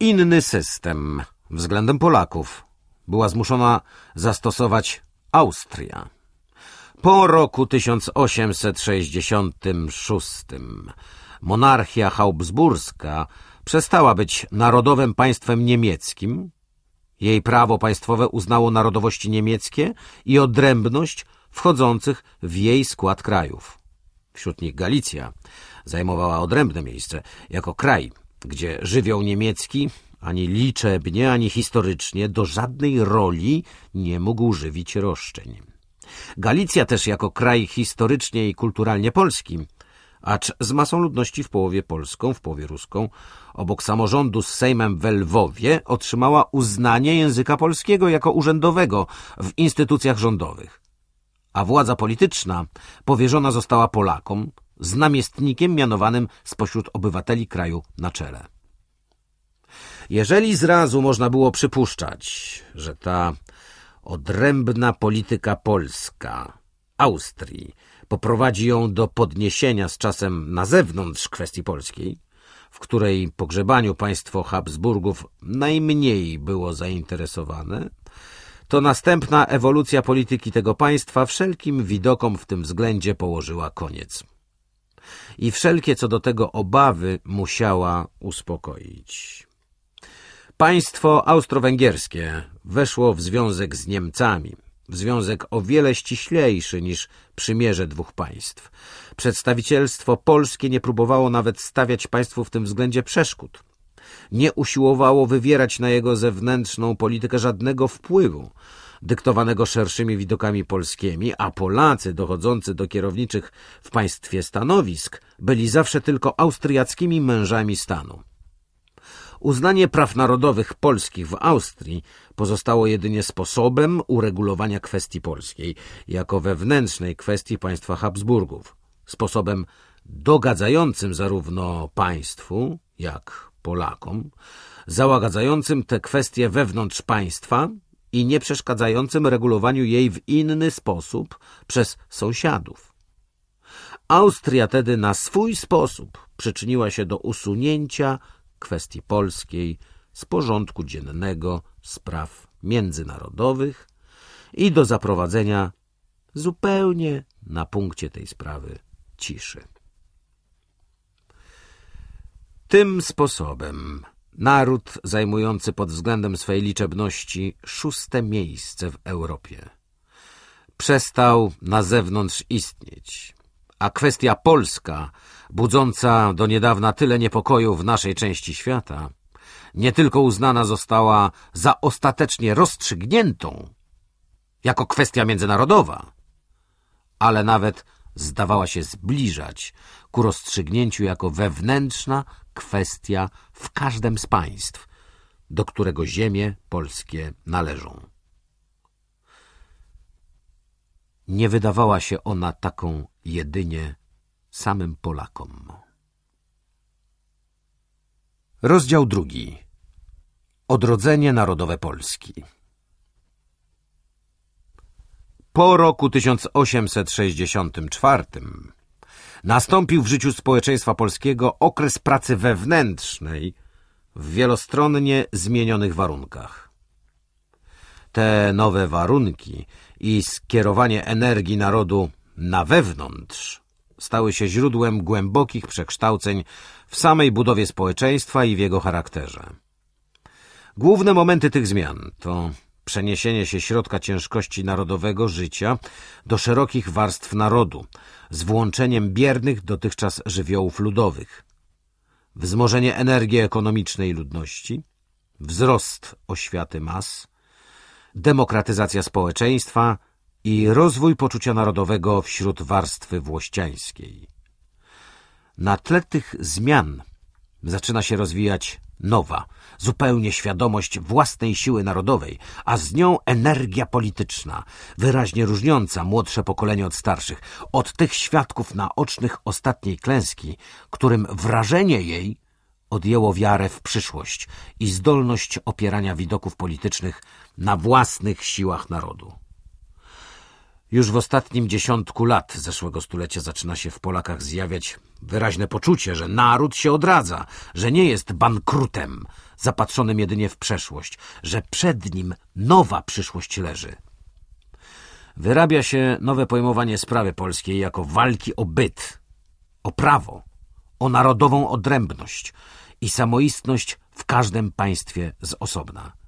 inny system względem Polaków była zmuszona zastosować Austria. Po roku 1866 monarchia habsburska przestała być narodowym państwem niemieckim. Jej prawo państwowe uznało narodowości niemieckie i odrębność wchodzących w jej skład krajów. Wśród nich Galicja zajmowała odrębne miejsce jako kraj, gdzie żywioł niemiecki ani liczebnie, ani historycznie do żadnej roli nie mógł żywić roszczeń. Galicja też jako kraj historycznie i kulturalnie polski, acz z masą ludności w połowie polską, w połowie ruską, obok samorządu z Sejmem w Lwowie otrzymała uznanie języka polskiego jako urzędowego w instytucjach rządowych. A władza polityczna powierzona została Polakom z namiestnikiem mianowanym spośród obywateli kraju na czele. Jeżeli zrazu można było przypuszczać, że ta odrębna polityka polska, Austrii, poprowadzi ją do podniesienia z czasem na zewnątrz kwestii polskiej, w której pogrzebaniu państwo Habsburgów najmniej było zainteresowane, to następna ewolucja polityki tego państwa wszelkim widokom w tym względzie położyła koniec. I wszelkie co do tego obawy musiała uspokoić. Państwo austro-węgierskie weszło w związek z Niemcami, w związek o wiele ściślejszy niż przymierze dwóch państw. Przedstawicielstwo polskie nie próbowało nawet stawiać państwu w tym względzie przeszkód. Nie usiłowało wywierać na jego zewnętrzną politykę żadnego wpływu, dyktowanego szerszymi widokami polskimi, a Polacy dochodzący do kierowniczych w państwie stanowisk byli zawsze tylko austriackimi mężami stanu. Uznanie praw narodowych polskich w Austrii pozostało jedynie sposobem uregulowania kwestii polskiej, jako wewnętrznej kwestii państwa Habsburgów, sposobem dogadzającym zarówno państwu, jak Polakom, załagadzającym te kwestie wewnątrz państwa i nie przeszkadzającym regulowaniu jej w inny sposób przez sąsiadów. Austria tedy na swój sposób przyczyniła się do usunięcia kwestii polskiej z porządku dziennego spraw międzynarodowych i do zaprowadzenia zupełnie na punkcie tej sprawy ciszy. Tym sposobem naród zajmujący pod względem swej liczebności szóste miejsce w Europie. Przestał na zewnątrz istnieć, a kwestia polska budząca do niedawna tyle niepokoju w naszej części świata, nie tylko uznana została za ostatecznie rozstrzygniętą jako kwestia międzynarodowa, ale nawet zdawała się zbliżać ku rozstrzygnięciu jako wewnętrzna kwestia w każdym z państw, do którego ziemie polskie należą. Nie wydawała się ona taką jedynie samym Polakom. Rozdział drugi. Odrodzenie narodowe Polski Po roku 1864 nastąpił w życiu społeczeństwa polskiego okres pracy wewnętrznej w wielostronnie zmienionych warunkach. Te nowe warunki i skierowanie energii narodu na wewnątrz stały się źródłem głębokich przekształceń w samej budowie społeczeństwa i w jego charakterze. Główne momenty tych zmian to przeniesienie się środka ciężkości narodowego życia do szerokich warstw narodu, z włączeniem biernych dotychczas żywiołów ludowych, wzmożenie energii ekonomicznej ludności, wzrost oświaty mas, demokratyzacja społeczeństwa i rozwój poczucia narodowego wśród warstwy włościańskiej. Na tle tych zmian zaczyna się rozwijać nowa, zupełnie świadomość własnej siły narodowej, a z nią energia polityczna, wyraźnie różniąca młodsze pokolenie od starszych, od tych świadków naocznych ostatniej klęski, którym wrażenie jej odjęło wiarę w przyszłość i zdolność opierania widoków politycznych na własnych siłach narodu. Już w ostatnim dziesiątku lat zeszłego stulecia zaczyna się w Polakach zjawiać wyraźne poczucie, że naród się odradza, że nie jest bankrutem, zapatrzonym jedynie w przeszłość, że przed nim nowa przyszłość leży. Wyrabia się nowe pojmowanie sprawy polskiej jako walki o byt, o prawo, o narodową odrębność i samoistność w każdym państwie z osobna.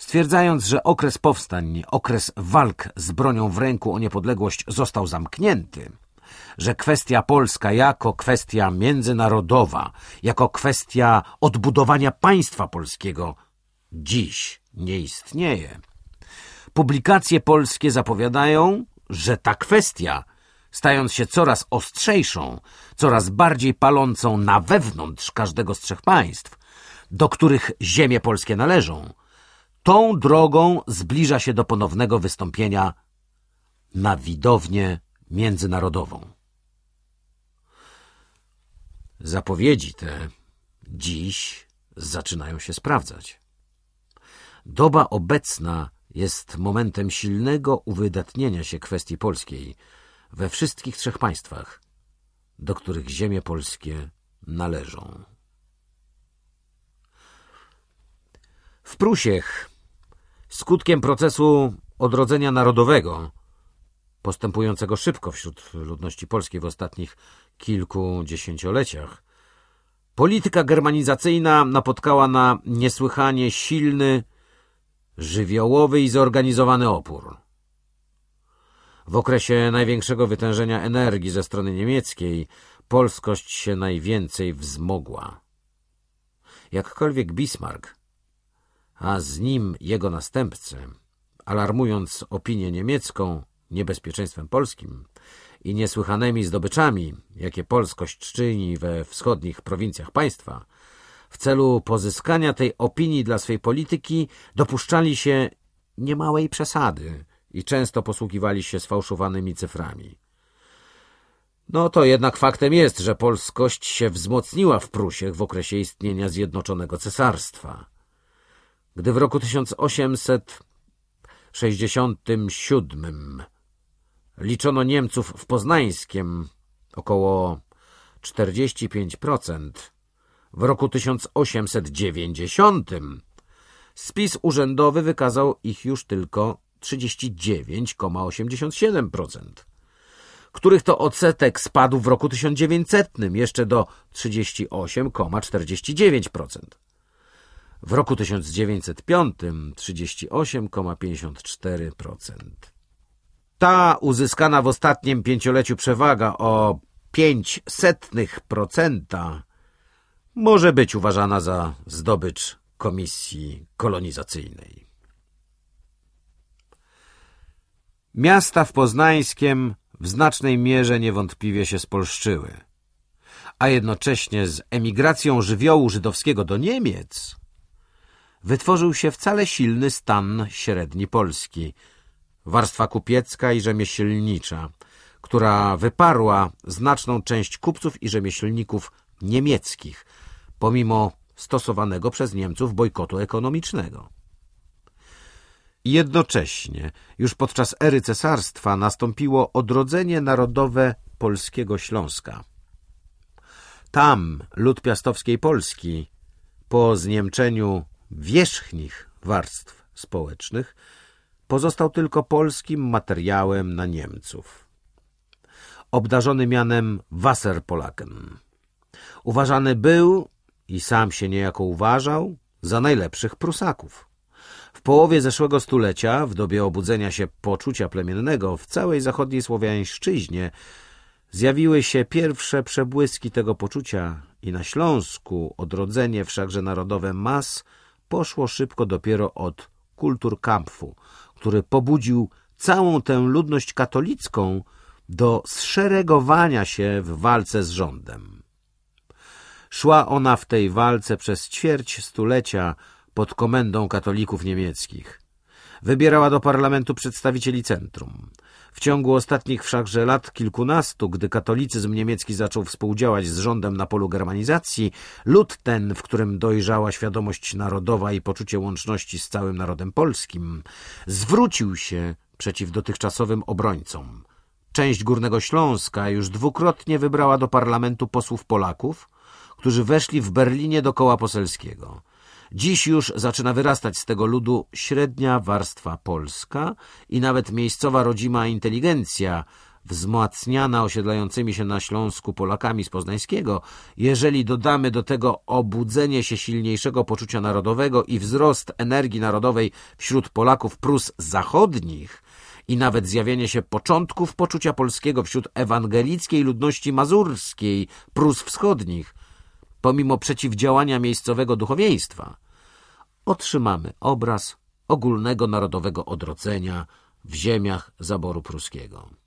Stwierdzając, że okres powstań, okres walk z bronią w ręku o niepodległość został zamknięty, że kwestia polska jako kwestia międzynarodowa, jako kwestia odbudowania państwa polskiego dziś nie istnieje. Publikacje polskie zapowiadają, że ta kwestia, stając się coraz ostrzejszą, coraz bardziej palącą na wewnątrz każdego z trzech państw, do których ziemie polskie należą, tą drogą zbliża się do ponownego wystąpienia na widownię międzynarodową. Zapowiedzi te dziś zaczynają się sprawdzać. Doba obecna jest momentem silnego uwydatnienia się kwestii polskiej we wszystkich trzech państwach, do których ziemie polskie należą. W Prusiech skutkiem procesu odrodzenia narodowego, postępującego szybko wśród ludności polskiej w ostatnich kilku dziesięcioleciach, polityka germanizacyjna napotkała na niesłychanie silny, żywiołowy i zorganizowany opór. W okresie największego wytężenia energii ze strony niemieckiej polskość się najwięcej wzmogła. Jakkolwiek Bismarck, a z nim jego następcy, alarmując opinię niemiecką niebezpieczeństwem polskim i niesłychanymi zdobyczami, jakie polskość czyni we wschodnich prowincjach państwa, w celu pozyskania tej opinii dla swej polityki dopuszczali się niemałej przesady i często posługiwali się sfałszowanymi cyframi. No to jednak faktem jest, że polskość się wzmocniła w Prusiech w okresie istnienia Zjednoczonego Cesarstwa. Gdy w roku 1867 liczono Niemców w Poznańskiem około 45%, w roku 1890 spis urzędowy wykazał ich już tylko 39,87%, których to odsetek spadł w roku 1900 jeszcze do 38,49%. W roku 1905 38,54%. Ta uzyskana w ostatnim pięcioleciu przewaga o 0,05% może być uważana za zdobycz komisji kolonizacyjnej. Miasta w Poznańskiem w znacznej mierze niewątpliwie się spolszczyły, a jednocześnie z emigracją żywiołu żydowskiego do Niemiec wytworzył się wcale silny stan średni Polski, warstwa kupiecka i rzemieślnicza, która wyparła znaczną część kupców i rzemieślników niemieckich, pomimo stosowanego przez Niemców bojkotu ekonomicznego. Jednocześnie, już podczas ery cesarstwa nastąpiło odrodzenie narodowe polskiego Śląska. Tam lud piastowskiej Polski, po zniemczeniu wierzchnich warstw społecznych, pozostał tylko polskim materiałem na Niemców. Obdarzony mianem Wasserpolaken. Uważany był i sam się niejako uważał za najlepszych Prusaków. W połowie zeszłego stulecia, w dobie obudzenia się poczucia plemiennego w całej zachodniej Słowiańszczyźnie, zjawiły się pierwsze przebłyski tego poczucia i na Śląsku odrodzenie wszakże narodowe mas poszło szybko dopiero od kulturkampfu, który pobudził całą tę ludność katolicką do zszeregowania się w walce z rządem. Szła ona w tej walce przez ćwierć stulecia pod komendą katolików niemieckich. Wybierała do parlamentu przedstawicieli centrum. W ciągu ostatnich wszakże lat kilkunastu, gdy katolicyzm niemiecki zaczął współdziałać z rządem na polu germanizacji, lud ten, w którym dojrzała świadomość narodowa i poczucie łączności z całym narodem polskim, zwrócił się przeciw dotychczasowym obrońcom. Część Górnego Śląska już dwukrotnie wybrała do parlamentu posłów Polaków, którzy weszli w Berlinie do koła poselskiego. Dziś już zaczyna wyrastać z tego ludu średnia warstwa polska i nawet miejscowa rodzima inteligencja, wzmacniana osiedlającymi się na Śląsku Polakami z Poznańskiego, jeżeli dodamy do tego obudzenie się silniejszego poczucia narodowego i wzrost energii narodowej wśród Polaków Prus zachodnich i nawet zjawienie się początków poczucia polskiego wśród ewangelickiej ludności mazurskiej Prus wschodnich, pomimo przeciwdziałania miejscowego duchowieństwa, otrzymamy obraz ogólnego narodowego odrodzenia w ziemiach zaboru pruskiego.